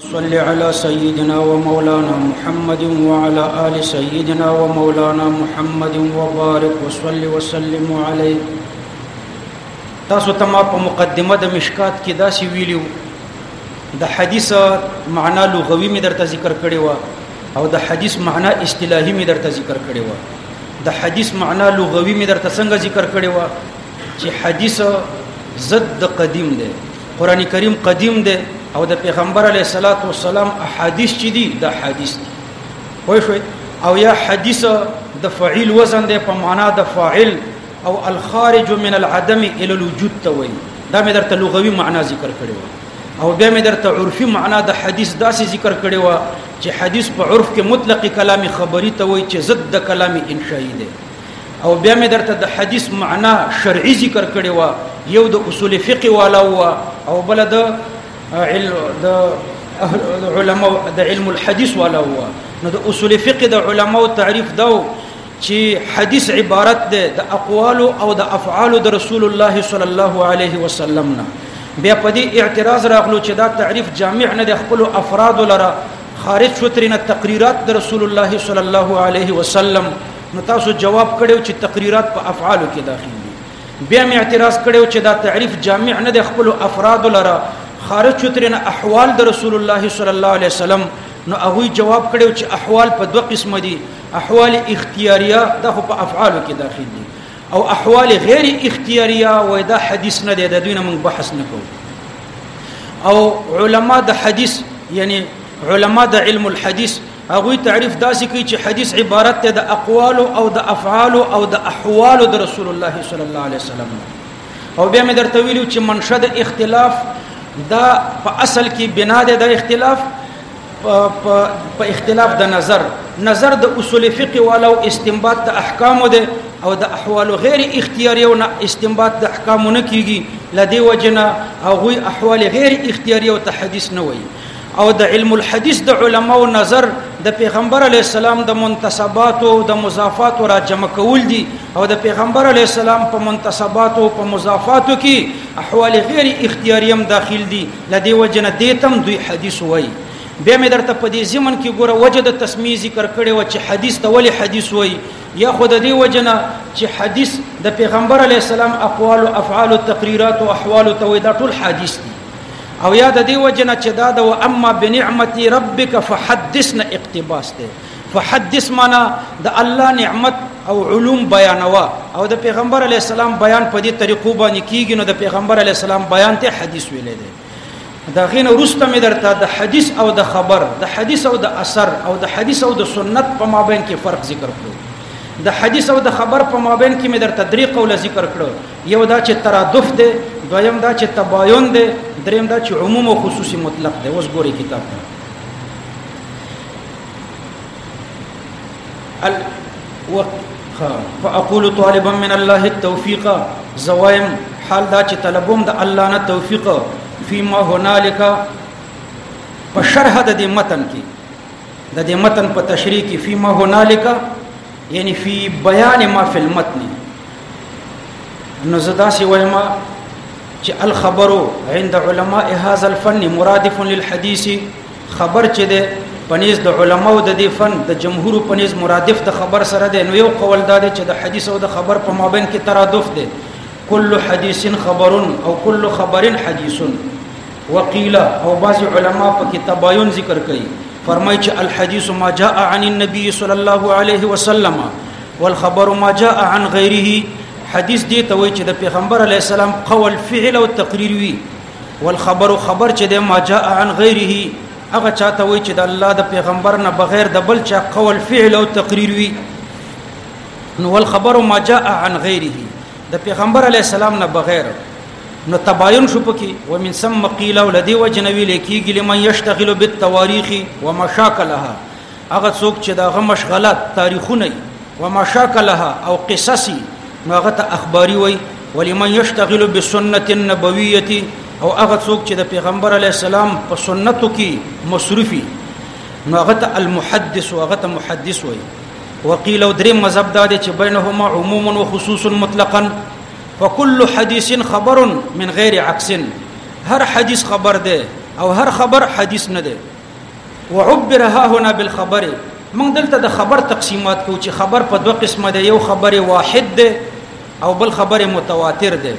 صل على سيدنا ومولانا محمد وعلى آل سيدنا ومولانا محمد وبارك وصل وسلم عليه تاسو ته ما په مقدمه د مشکات کې داسې ویلو د حدیث معنا لغوي می درته ذکر کړی و او د حدیث معنا اصطلاحي می درته ذکر کړی و د حدیث معنا لغوي می درته څنګه ذکر کړی و چې حدیث ضد قدیم دی قران کریم قدیم دی او د پیغمبر علی صلوات و سلام احادیث چې دي د حدیث دي خو شوي او یا حدیث د فعیل وزن دی په معنا د فاعل او الخارج من العدم الى الوجود ته وایي دا مې درته لغوي معنا ذکر کړی و او بیا مې درته عرفي معنا د حدیث داسې ذکر کړی و چې حدیث په عرف کې مطلق کلام خبري ته وایي چې ضد د کلام انشائی دی او بیا مې درته د حدیث معنا شرعي ذکر کړي و یو د اصول فقه والا و او بل د د علماء د علم الحديث والا و نو د اصول فقه د علماء تعریف دا چې حدیث عبارت ده د اقوال او د افعال د رسول الله صلی الله علیه وسلم نه بیا په دې اعتراض راغلو چې دا تعریف جامع نه د خپل افراد لره خارج شو ترنه تقریرات د رسول الله صلی الله علیه وسلم نو تاسو جواب کړو چې تقریرات په افعالو کې داخل دي بیا مې اعتراض کړو چې دا تعریف جامع نه د خپل افراد لره خارج چترنه احوال د رسول الله صلی الله علیه وسلم نو هغه جواب کړو چې احوال په دوه قسم دي احوال اختیاریه د په افعالو کې داخل دي او احوال غیر اختیاریه و دا حدیث نه دی د دوی نه موږ بحث نه کوو او علما د حدیث یعنی علما د علم الحديث هغه تعریف داسې کوي چې حدیث عبارت ته د اقوال او د افعال او د احوال د رسول الله صلی الله علیه وسلم او بیا مې درته ویلو چې منشأ د اختلاف دا په اصل کې بنا ده د اختلاف په اختلاف د نظر نظر د اصول فقه والو استنباط د احکام ده او د احوال غیر اختیاري او استنباط د احکام نه کیږي لدی وجنه او غوي احوال غیر اختیاري او تحديث نه وي او د علم الحديث د علماو نظر د پیغمبر علی السلام د منتسبات او د مضافات را جمع کول دي او د پیغمبر علی السلام په منتسبات او په مضافات کې احوال غیر اختیاري هم داخل دي لدی وجنه دیتم دوی حدیث وای بیا مې درته په دې زمن کې ګوره وجه د تسمیه ذکر کړي و چې حدیث ته ولی حدیث وای یا خود دې وجنه چې حدیث د پیغمبر علی السلام اقوال او افعال او تقریرات او احوال ته وای دا ټول حدیث دي او یا د دې وجنه چې دا د اما بنعمت ربک فحدثنا اقتباس ده فحدث معنا د الله نعمت او علوم بیانوا او د پیغمبر علی السلام بیان په دې طریقو باندې کیږي نو د پیغمبر علی السلام بیان ته حدیث ویل دی دا غینه ورسته مې درته د حدیث او د خبر د حدیث او د اثر او د حدیث او د سنت په مابین کې فرق ذکر کړو د حدیث او د خبر په مابین کې مې درته درې قوله ذکر کړو یو دا چې ترادف دی دویم دا چې تباین دی دریم دا چې عموم او خصوصي مطلق دی اوس ګوري کتاب ته ال و فاقول طالبا من الله التوفيق زوایم حال دا چې طلبوم د الله نه توفیق فيما هنالك په شرح د دې متن کې د دې متن په تشریح کې فيما هنالك یعنی فی بیان ما فی المتن نو زدا سی وایم چې الخبر عند علماء هذا الفن مرادف للحديث خبر چې ده پنيز د علماء د دې فن د جمهور پنيز مرادف د خبر سره ده نو یو قول دا ده چې د حديث او د خبر په مابین کې ترادف ده كل حديث خبر او كل خبر حديث وقيل او بعض علماء په کتابایون ذکر کوي فرمایي چې الحديث ما جاء عن النبي صلى الله عليه وسلم والخبر ما جاء عن غيره حدیث دی ته وای چې د پیغمبر علی السلام قول فعل او تقریر وی والخبر خبر چې د ما جاء عن غیره هغه چاته وای چې د الله د پیغمبر نه بغیر د بل چا قول فعل او تقریر وی نو والخبر ما جاء عن غیره د پیغمبر علی السلام نه بغیر نو تباین شو پکې ومن ثم قیل ولدی وجنوی لکیږي لمن یشتغل بالتواریخ ومشاکلها هغه څوک چې دغه مشغله تاریخونه و مشاکلها او قصصي نو هغه ته اخباري وای ولمن یشتغل بالسنه النبویه او هغه څوک چې د پیغمبر علی السلام په سنتو کې مصروفي نو هغه ته المحدث او هغه ته محدث وای وقيل او درې مذهب دا دي چې بینهما عموم او خصوص مطلقا فكل حديث خبر من غير عكس هر حدیث خبر ده او هر خبر حدیث نه ده وعبر ها هنا بالخبر موږ دلته د خبر تقسیمات کو چې خبر په دوه قسمه ده یو خبر واحد ده او بل خبر متواتر ده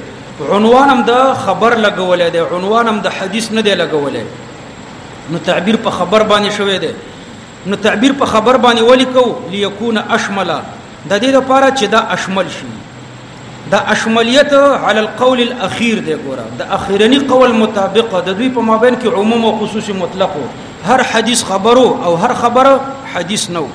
عنوانم د خبر لګولې ده عنوانم د حدیث نه دی لګولې نو تعبیر په خبر باندې شوې ده نو تعبیر په خبر باندې ولیکو ليكون اشمل د دې لپاره چې دا اشمل شي دا اشملیت علی القول الاخیر دی ګوره د اخیرنی قول مطابق د دوی په مابین کې عموم او خصوصي مطلق هر حدیث خبرو او هر خبره حدیث نه وو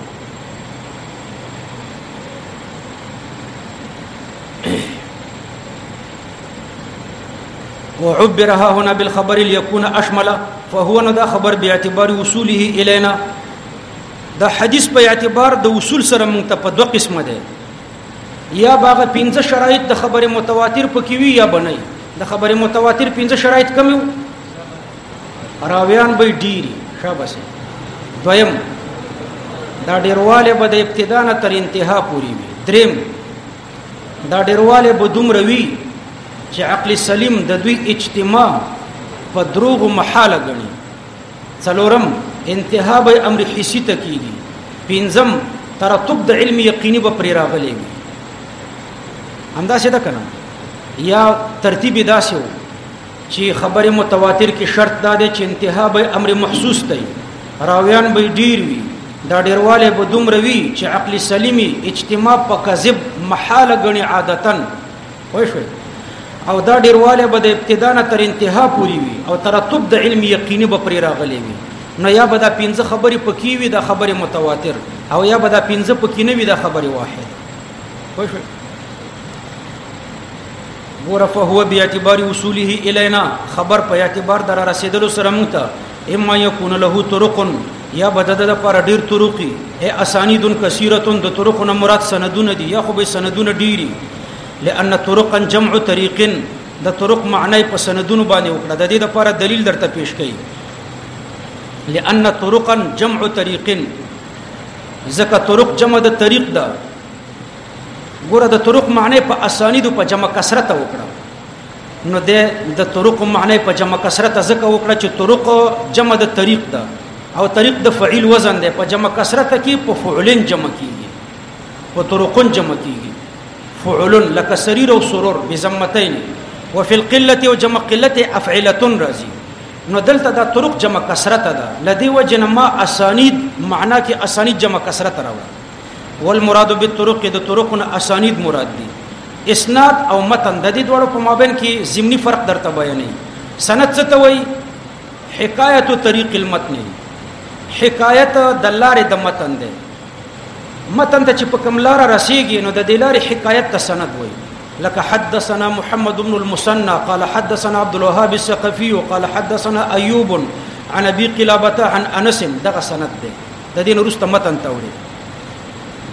وعبرها هنا بالخبر ليكون اشمل فهو ندا خبر باعتبار وصوله الينا دا حدیث په اعتبار د وصول سره مونږ ته په دوه قسمه ده یا باغه پنځه شرایط د خبره متواتر پکې وي یا بنئ د خبره متواتر پنځه شرایط کم یو راویان به ډیری شاباسه دویم دا ډیرواله به د ابتدا نه تر انتها پوري وي دریم دا ډیرواله به دومره وي چې عقل سلیم د دوی اجتماع په دروغ محاله غني څلورم انتها به امر حسی ته کیږي پنځم ترتب د علم یقیني به پرې راغلی وي همدا څه ده کنه یا ترتیب داسې وو چې خبره متواتر کې شرط دا دی چې انتها به امر محسوس دی راویان به ډیر وي دا ډیرواله به دومره وي چې عقل سلیمي اجتماع په کذب محاله غني عادتن وای شوي او دا ډیرواله به د ابتدا نه تر انتها پوري وي او ترتب د علم یقیني به پرې راغلي وي نو یا به دا پنځه خبرې پکې وي دا خبره متواتر او یا به دا پنځه پکې نه وي دا خبره واحد وای شوي ګوره فهو باعتبار وصوله الینا خبر په اعتبار در رسیدلو سره مونږ ته اما یکون له طرق یا بدد د پر ډیر طرقی ای اسانیدن کثیرتن د طرقونه مراد سندونه دي یا خو به سندونه ډیری لأن طرقا جمع طريق د طرق معنی په سندونو باندې وکړه د دې لپاره دلیل درته پیش کړي لأن طرقا جمع طريق ځکه طرق جمع د طریق ده ګوره د طرق معنی په اسانید په جمع کثرت وکړه نو د د طرق معنی په جمع کثرت ځکه وکړه چې طرق جمع د طریق ده او طریق د فعیل وزن ده په جمع کثرت کې په فعلین جمع کیږي په طرقن جمع کیږي فعل لك سرير او سرور بزمتين وفي القله او جمع قلته افعله رازي نو دلته دا طرق جمع کثرت ده لدی وجه ما اسانید معنا کې اسانید جمع کثرت راو والمراد بالطرق د طرقنا اسانید مراد دي اسناد او متن د دې دوړو په مابین کې ضمني فرق درته بیانې سند څه ته وایي حکایت طریق المتن حکایت د لارې د متن ده متن ته چې په کوم لار رسیږي نو د دې لارې حکایت ته سند وایي لکه حدثنا محمد بن المثنى قال حدثنا عبد الوهاب الثقفي قال حدثنا ايوب عن ابي قلابه عن انس دغه سند ده د دین ورسته متن ته وړي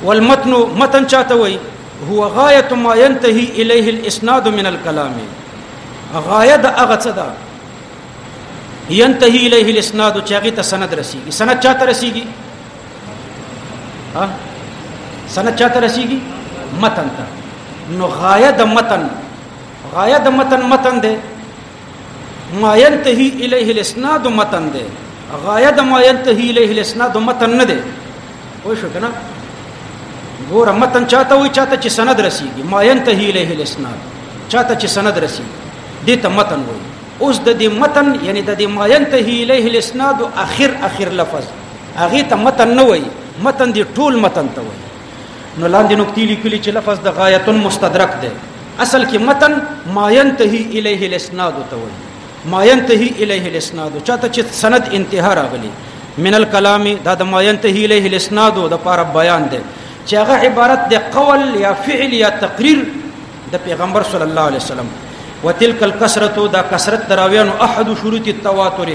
والمتن متن چاته وي هو غايه ما ينتهي اليه الاسناد من الكلام غايه د هغه څه ده ينتهي اليه الاسناد چې هغه ته سند رسیږي سند چاته رسیږي ها سند چاته رسیږي متن ته نو غایه د متن غایه د متن متن دی ما ينتهي الیه الاسناد متن دی غایه د ما ينتهي الیه الاسناد متن نه دی خو شو کنه ګوره متن چاته وي چاته چې سند رسیږي ما ينتهي الیه الاسناد چاته چې سند رسیږي دې ته متن وایي اوس د دې متن یعنی د دې ما ينتهي الیه الاسناد اخر اخر لفظ هغه ته متن نه وای متن دی ټول متن ته وای نو لاندې نقطې لیکلي چې لفظ د غایت مستدرک دی اصل کې متن ما ينتهي الیه الاسناد ته وای ما ينتهي الیه الاسناد چاته چې سند انتها راغلی من الكلام دا د ما ينتهي الیه الاسناد د لپاره بیان دی چې هغه عبارت د قول یا فعل یا تقریر د پیغمبر صلی الله علیه وسلم وتلک الکثرت دا کثرت دراویانو احد شروط التواتر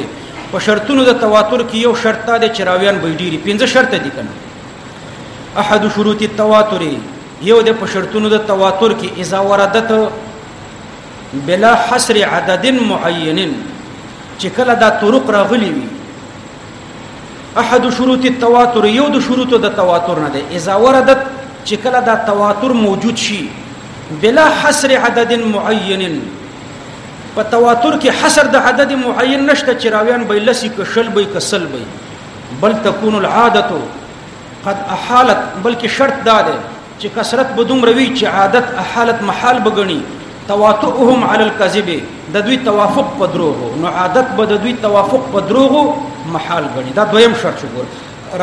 په شرطونو د تواتر کې یو شرط دا چې راویان به ډیری پنځه شرط دي کنه احد شروط التواتر یو د په شرطونو د تواتر کې اذا وردت بلا حصر عدد معین چې کله دا طرق راغلي وي احد شروط التواتر یو د شروط د تواتر نه دی اذا وردت چې کله دا تواتر موجود شي بلا حصر عدد معین په تواتر کې حصر د عدد معین نشته چې راویان به لسی کشل به کسل به بل تكون العاده قد احالت بلکې شرط دا دی چې کثرت به دومره وي چې عادت احالت محال به ګڼي تواتؤهم علی الكذب د دوی توافق په دروغو نو عادت به د دوی توافق په دروغو محال ګڼي دا دویم شرط شو ګور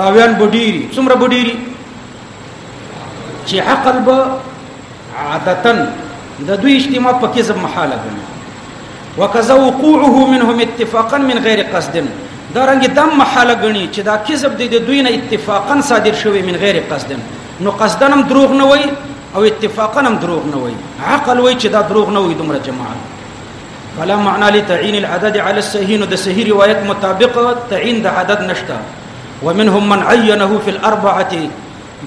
راویان به ډیری څومره به ډیری چې عقل به عادتا د دوی اجتماع په کذب محال ګڼي وکذا وقوعه منهم اتفاقا من غیر قصد دا رنګ دم محاله غني چې دا کذب دی د دوی نه اتفاقا صادر شوی من غیر قصد نو قصدن هم دروغ نه وای او اتفاقا هم دروغ نه وای عقل وای چې دا دروغ نه وای دومره جماعت فلا معنا لتعین العدد على الصحيح نو د صحیح روایت مطابق تعین د عدد نشته ومنهم من عینه فی الاربعه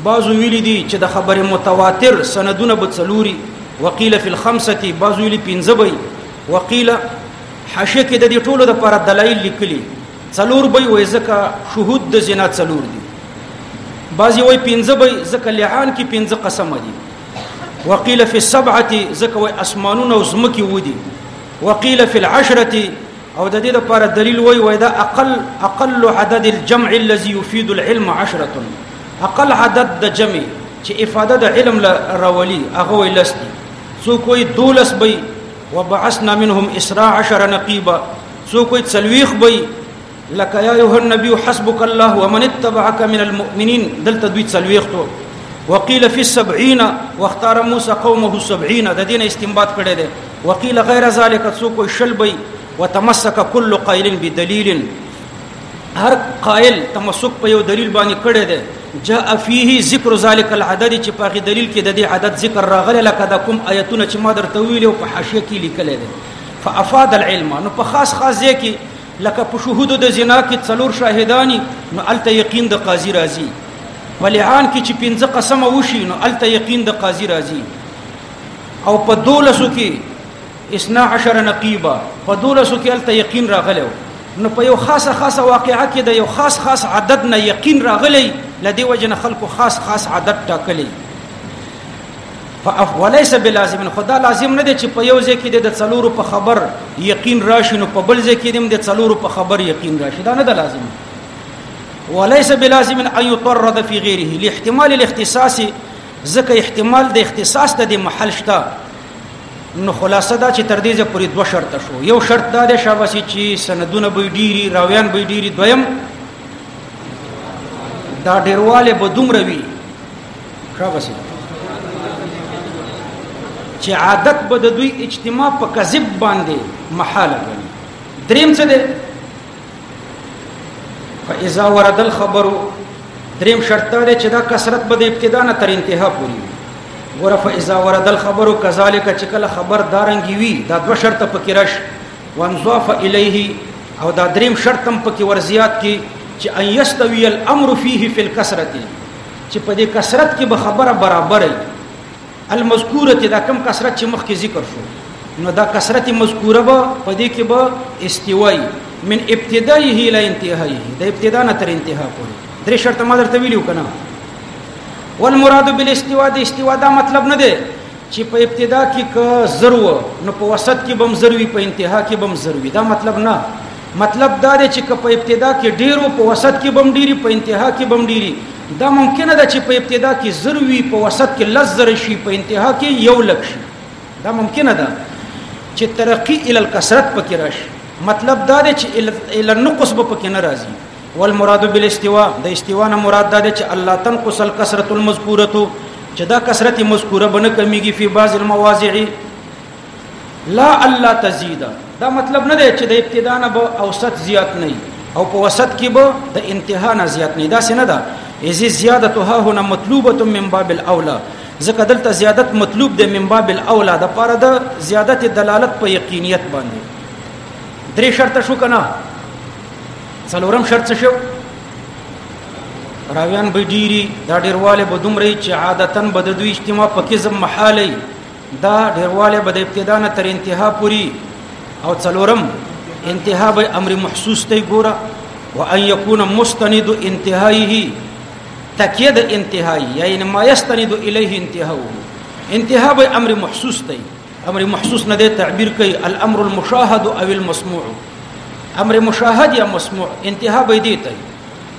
بعض ویل دي چې د خبر متواتر سندونه به څلوري وقيل فی الخمسه بعض ویل پنځه وي وقيل حاشیه کې د دې ټولو لپاره دلایل لیکلي څلور به وي ځکه شهود د زنا څلور دي بعضی وای پنځه به ځکه لعان کې پنځه قسم دي وقيل في السبعه ځکه وای اسمانونه او زمکي ودي وقيل في العشره او د دې لپاره دلیل وای وای دا اقل اقل عدد الجمع الذي يفيد العلم عشره اقل عدد د جمع چې افاده د علم راولي هغه وای لسدي سو کوئی دولس به وبعثنا منهم اسرا عشر نقيبا څوک وي څلويخ به لکه یا ایه النبی حسبک الله ومن اتبعك من المؤمنین دلته دوی څلويخ تو وقيل في السبعين واختار موسى قومه السبعين د دین استنباط کړي دي وقيل غیر ذلك څوک شلبي وتمسك كل قائل بدليل هر قائل تمسک په یو دلیل باندې کړي دي جاء فيه ذکر ذلك العدد چې په دلیل کې د دې عدد ذکر راغلی لکه د کوم آیتونه چې ما درته ویلو په حاشیه کې لیکل دي فافاد العلم نو په خاص خاص ځای کې لکه په شهودو د زنا کې څلور شاهدانی نو الته یقین د قاضي راځي په لعان کې چې پنځه قسم وشي نو الته یقین د قاضي راځي او په دولسو کې اسنا عشر نقیبه په دولسو کې الته یقین راغلو نو په یو خاصه خاصه واقعه کې د یو خاص خاص عدد نه یقین راغلی لدی وجنه خلکو خاص خاص عدد ټاکلی فاف وليس بلازم خو دا لازم نه دی چې په یو ځای کې د څلورو په خبر یقین راشي نو په بل ځای کې د څلورو په خبر یقین راشي دا نه دی لازم وليس بلازم ان يطرد في غيره لاحتمال الاختصاص ځکه احتمال د اختصاص د محل شته نو خلاصه دا چې تر دې ځې پورې دوه شرط شو یو شرط دا دی شاباسي چې سندونه به ډيري راویان به ډيري دویم دا ډیرواله به دومره وي راوسي چې عادت به د دوی اجتماع په کذب باندې محاله غني دریم څه دی فاذا ورد الخبر دریم شرط دی چې دا کثرت به د ابتدا نه تر انتها پوري وي ګوره فاذا ورد الخبر كذلك چې کله خبر دارنګي وي دا دوه شرط پکې رش وانضاف الیه او دا دریم شرط هم پکې ورزیات کی چې ان یستوی الامر فيه فی الکثرتی چې په دې کثرت کې به خبره برابرې المذکوره کې دا کم کثرت چې مخکې ذکر شو نو دا کثرت مذکوره به په دې کې به استوای من ابتدایه الى انتهایه د ابتدا نه تر انتها پورې درې شرط ما درته ویلو کنه والمراد بالاستواء د استواء دا مطلب نه دی چی په ابتدا کی که زر و نو په وسط کی بم زر وی په انتها کی بم زر وی دا مطلب نه مطلب دا دی چې که په ابتدا کې ډیر او په وسط کې بم ډیری په انتها کې بم ډیری دا ممکنه ده چې په ابتدا کې زر وی په وسط کې لز زر شي په انتها کې یو لک شي دا ممکنه ده چې ترقی ال الکثرت پکې راشي مطلب دا دی چې ال النقص به پکې ناراضي والمراد بالاستواء د استواء نه مراد دا چې الله تنقص الكثرة المذکوره چې دا کثرت مذکوره بنه کمیږي په بعض المواضع لا الله تزيد دا مطلب نه دی چې د ابتدا نه به اوسط زیات نه او په وسط کې به د انتها نه زیات نه دا څنګه ده ازي زیادتها هنا مطلوبه من باب الاولى ځکه دلته زیادت مطلوب دی من باب الاولى د پاره د زیادت دلالت په یقینیت باندې درې شرط شو کنه څلورم شرط څه شو راویان به ډیری دا ډیرواله به دومره چې عادتا به د دوی اجتماع په کزم محالي دا ډیرواله به د ابتدا نه تر انتها پوری او څلورم انتها به امر محسوس ته ګوره وان يكون مستند انتهائه تکیه د انتهایی یعنی ما یستند الیه انتهاو انتها به امر محسوس دی امر محسوس نه دی تعبیر کوي الامر المشاهد او المسموع امر مشاهد یا مسموع انتها به دی ته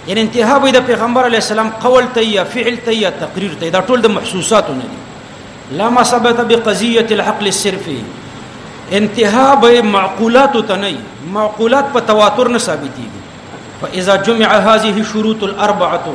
یعنی انتها به د پیغمبر علی السلام قول ته یا فعل ته یا تقریر ته دا ټول د محسوساتو نه دي لا ما ثبت بقضيه العقل الصرفي انتها به معقولات ته نه معقولات په تواتر نه ثابتيږي فاذا جمع هذه الشروط الاربعه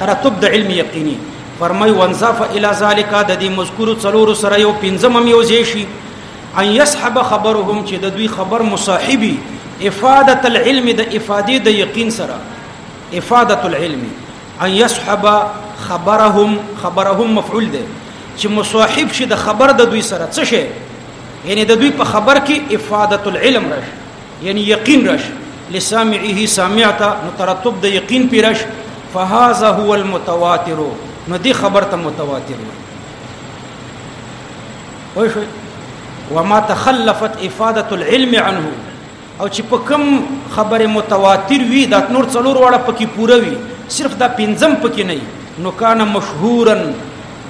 ترتب د علم یقیني فرمای وانصاف الى ذالک د دې مذکور څلور سره یو پنځم هم یو ځای شي ان يسحب خبرهم چې د دوی خبر مصاحبي افاده العلم د افاده د یقین سره افاده العلم ان يسحب خبرهم خبرهم مفعول ده چې مصاحب شي د خبر د دوی سره څه شي یعنی د دوی په خبر کې افاده العلم راشي یعنی یقین رش لسامعه سامعته مترتب د یقین پیرش فهذا هو المتواتر نو دی خبر ته متواتر وای شو وما تخلفت افاده العلم عنه او چې په کم خبره متواتر وي دا نور څلور واړه پکې پوره وي صرف دا پنځم پکې نه نو کان مشهورا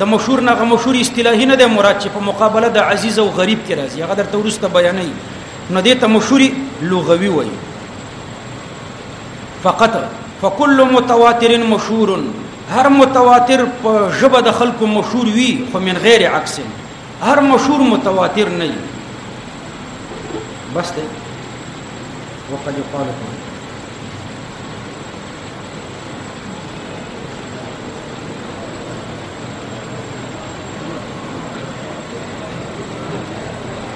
د مشهور نه مشهور اصطلاحي نه د مراد چې په مقابله د عزیز او غریب کې راځي هغه درته ورسته بیانوي نو دې ته مشوري لغوي وایي فقط فكل متواتر مشهور هر متواتر په ژبه د خلکو مشهور وي خو من غیر عکس هر مشهور متواتر نه وي بس ده وقد يقال